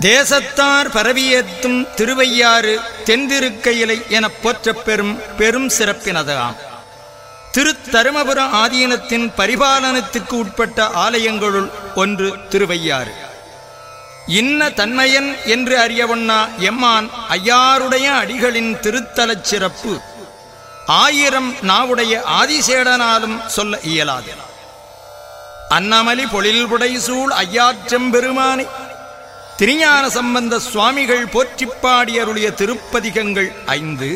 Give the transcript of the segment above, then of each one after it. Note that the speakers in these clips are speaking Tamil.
தேசத்தார் பரவியேத்தும் திருவையாறு தென்திருக்கையிலை எனப் போற்றப் பெறும் பெரும் சிறப்பினதாம். திருத்தருமபுர ஆதீனத்தின் பரிபாலனத்துக்கு உட்பட்ட ஆலயங்களுள் ஒன்று திருவையாறு. இன்ன தன்மையன் என்று அறியவொண்ணா எம்மான் ஐயாருடைய அடிகளின் திருத்தலச் சிறப்பு. ஆயிரம் நாவுடைய ஆதிசேடனாலும் சொல்ல இயலாது. அன்னமலி பொழில்புடை சூழ் ஐயாற்றெம்பெருமானை திருஞான சம்பந்த சுவாமிகள் போற்றிப் பாடியருளிய திருப்பதிகங்கள் ஐந்து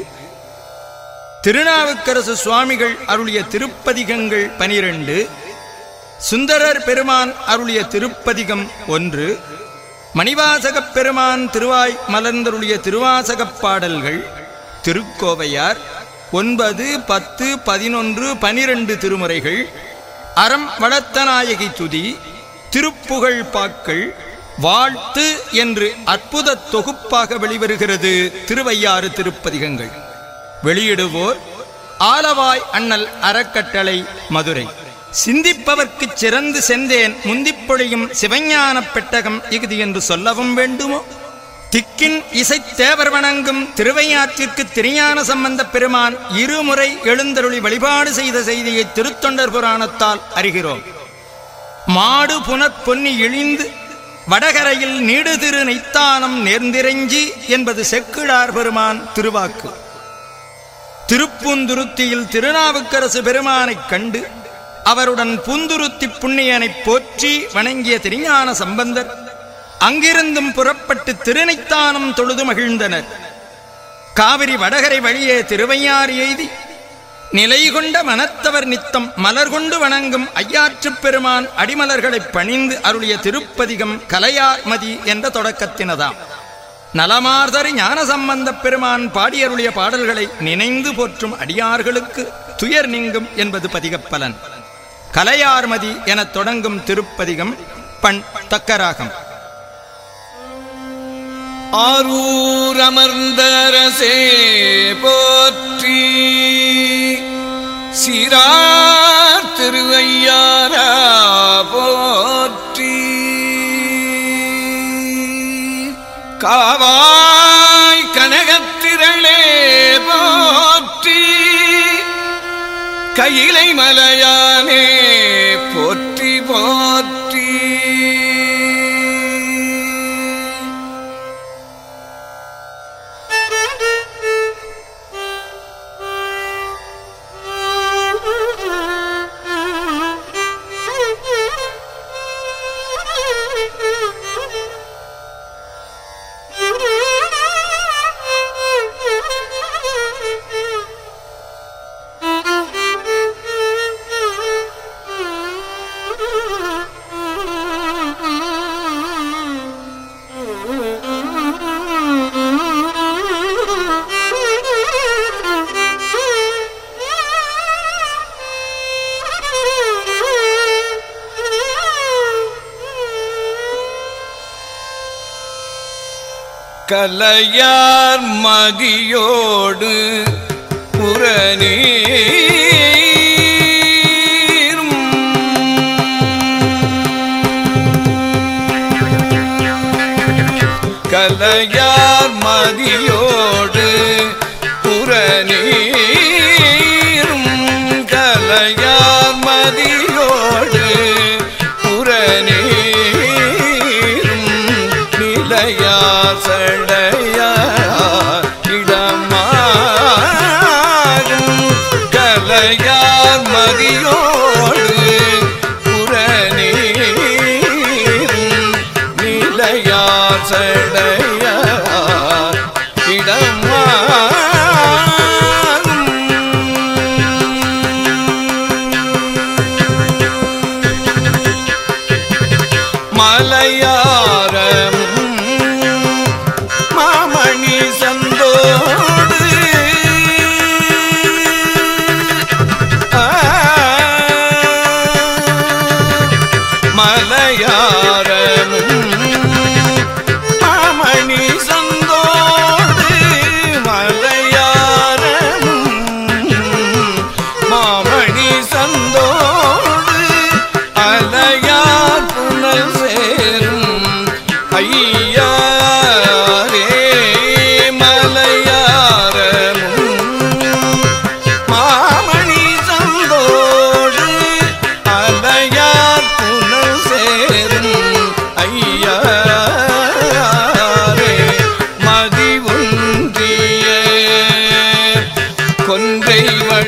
திருநாவுக்கரசு சுவாமிகள் அருளிய திருப்பதிகங்கள் பனிரெண்டு சுந்தரர் பெருமான் அருளிய திருப்பதிகம் ஒன்று மணிவாசகப் பெருமான் திருவாய் மலர்ந்தருளிய திருவாசகப் பாடல்கள் திருக்கோவையார் ஒன்பது பத்து பதினொன்று பனிரெண்டு திருமுறைகள் அறம் வளத்தநாயகி துதி திருப்புகழ் பாக்கள் வாழ்த்து என்று அற்புத தொகுப்பாக வெளிவருகிறது திருவையாறு திருப்பதிகங்கள். வெளியிடுவோர் ஆலவாய் அண்ணல் அறக்கட்டளை மதுரை. சிந்திப்பவர்க்குச் சிறந்து செந்தேன் முந்திப்பொழியும் சிவஞானப் பெட்டகம் இகுதி என்று சொல்லவும் வேண்டுமோ? திக்கின் இசைத் தேவர் வணங்கும் திருவையாற்றிற்கு திருஞான சம்பந்தப் பெருமான் இருமுறை எழுந்தருளி வழிபாடு செய்த செய்தியை திருத்தொண்டர் புராணத்தால் அறிகிறோம். மாடு புனற் பொன்னி இழிந்து வடகரையில் நீடு திரு நெய்த்தானம் நேர்ந்திரஞ்சி என்பது செக்கிழார் பெருமான் திருவாக்கு. திருப்பூந்துருத்தியில் திருநாவுக்கரசு பெருமானைக் கண்டு அவருடன் புந்துருத்தி புண்ணியனைப் போற்றி வணங்கிய திருஞான சம்பந்தர் அங்கிருந்தும் புறப்பட்டு திருநைத்தானம் தொழுது மகிழ்ந்தனர். காவிரி வடகரை வழியே திருவையாறு எய்தி நிலை கொண்ட மனத்தவர் நித்தம் மலர் கொண்டு வணங்கும் ஐயாற்றுப் பெருமான் அடிமலர்களைப் பணிந்து அருளிய திருப்பதிகம் கலையார்மதி என்ற தொடக்கத்தினதாம். நலமார்தறி ஞான சம்பந்தப் பெருமான் பாடியருளிய பாடல்களை நினைந்து போற்றும் அடியார்களுக்கு துயர் நீங்கும் என்பது பதிகப்பலன். கலையார்மதி எனத் தொடங்கும் திருப்பதிகம் பண் தக்கராகம். ஆரூரமர்ந்தரசே போ சிறார் திருவையாரா போற்றி. காவாய் கனகத்திரளே போற்றி. கையிலை மலையானே கலையார் மதியோடு புறணி கலையார் மதியோடு நிலையார் சடையார் இடமாகும் கலையார் மதியோடு புறநீர் நிலையார் சடையார்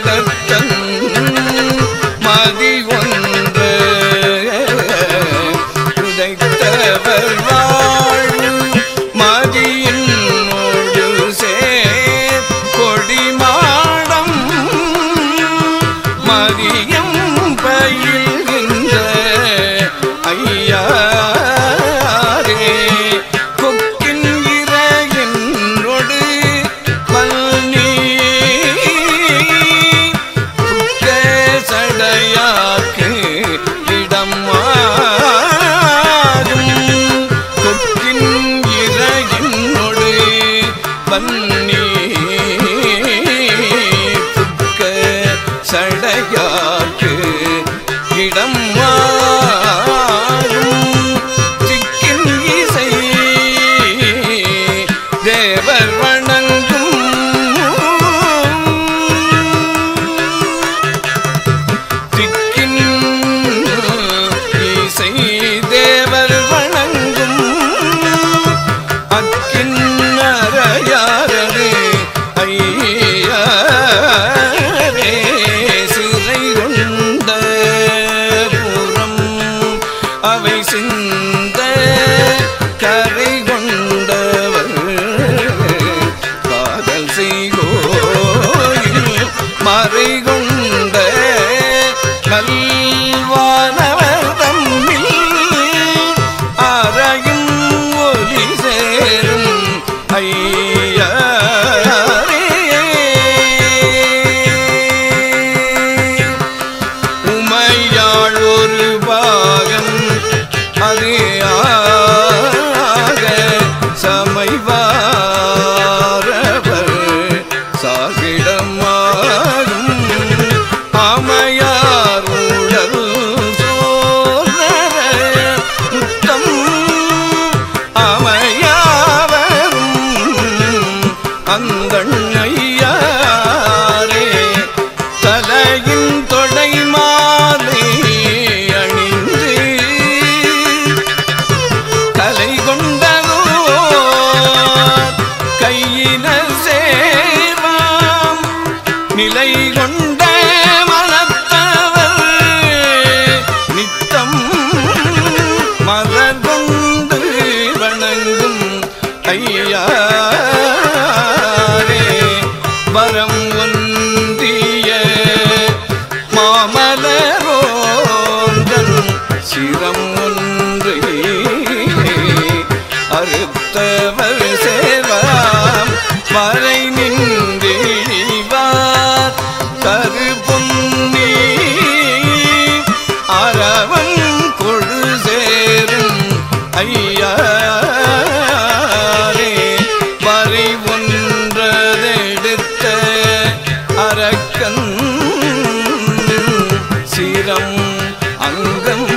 네. சாகிடமாகும் அங்கம்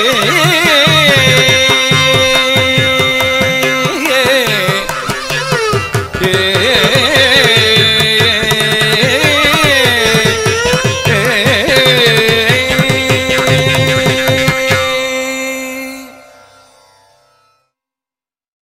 ಮಾಡಿದೆ